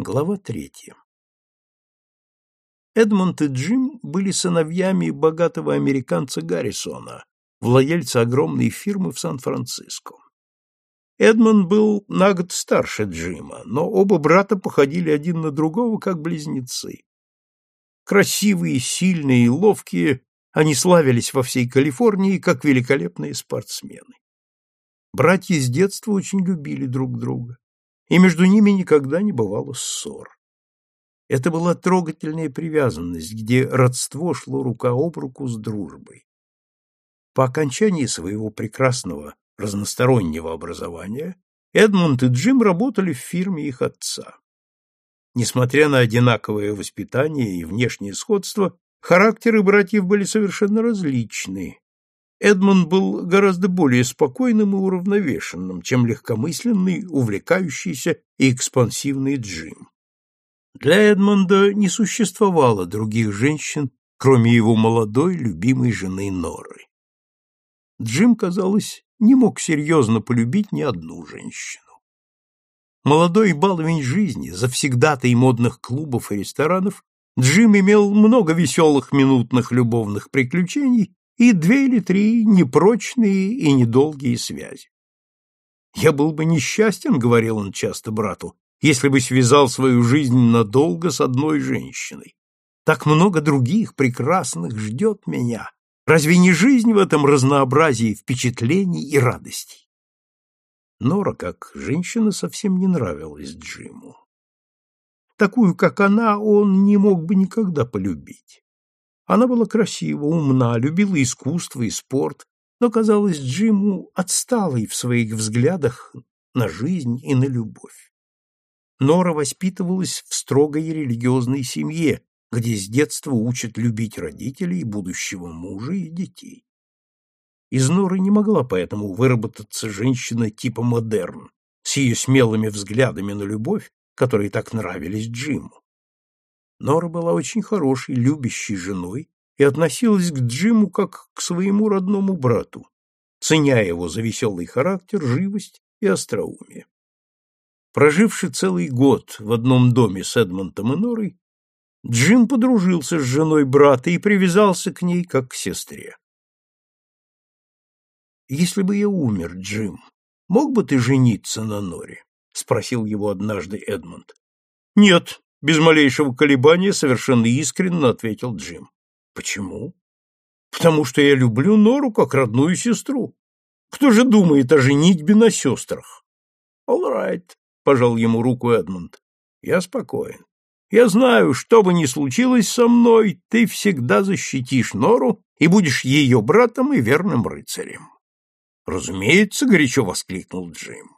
Глава третья. Эдмонд и Джим были сыновьями богатого американца Гаррисона, владельца огромной фирмы в Сан-Франциско. Эдмонд был на год старше Джима, но оба брата походили один на другого, как близнецы. Красивые, сильные и ловкие, они славились во всей Калифорнии как великолепные спортсмены. Братья с детства очень любили друг друга и между ними никогда не бывало ссор. Это была трогательная привязанность, где родство шло рука об руку с дружбой. По окончании своего прекрасного разностороннего образования Эдмунд и Джим работали в фирме их отца. Несмотря на одинаковое воспитание и внешнее сходство, характеры братьев были совершенно различны, Эдмунд был гораздо более спокойным и уравновешенным, чем легкомысленный, увлекающийся и экспансивный Джим. Для Эдмунда не существовало других женщин, кроме его молодой, любимой жены Норы. Джим, казалось, не мог серьезно полюбить ни одну женщину. Молодой баловень жизни, завсегдатый модных клубов и ресторанов, Джим имел много веселых минутных любовных приключений и две или три непрочные и недолгие связи. «Я был бы несчастен», — говорил он часто брату, «если бы связал свою жизнь надолго с одной женщиной. Так много других прекрасных ждет меня. Разве не жизнь в этом разнообразии впечатлений и радостей?» Нора, как женщина, совсем не нравилась Джиму. Такую, как она, он не мог бы никогда полюбить. Она была красива, умна, любила искусство и спорт, но казалась Джиму отсталой в своих взглядах на жизнь и на любовь. Нора воспитывалась в строгой религиозной семье, где с детства учат любить родителей, будущего мужа и детей. Из Норы не могла поэтому выработаться женщина типа модерн, с ее смелыми взглядами на любовь, которые так нравились Джиму. Нора была очень хорошей, любящей женой и относилась к Джиму как к своему родному брату, ценя его за веселый характер, живость и остроумие. Проживший целый год в одном доме с Эдмонтом и Норой, Джим подружился с женой брата и привязался к ней как к сестре. «Если бы я умер, Джим, мог бы ты жениться на Норе?» — спросил его однажды Эдмонд. «Нет», без малейшего колебания совершенно искренне ответил Джим. Почему? Потому что я люблю Нору как родную сестру. Кто же думает о женитьбе на сестрах? All right, пожал ему руку Эдмунд. Я спокоен. Я знаю, что бы ни случилось со мной, ты всегда защитишь Нору и будешь ее братом и верным рыцарем. Разумеется, горячо воскликнул Джим.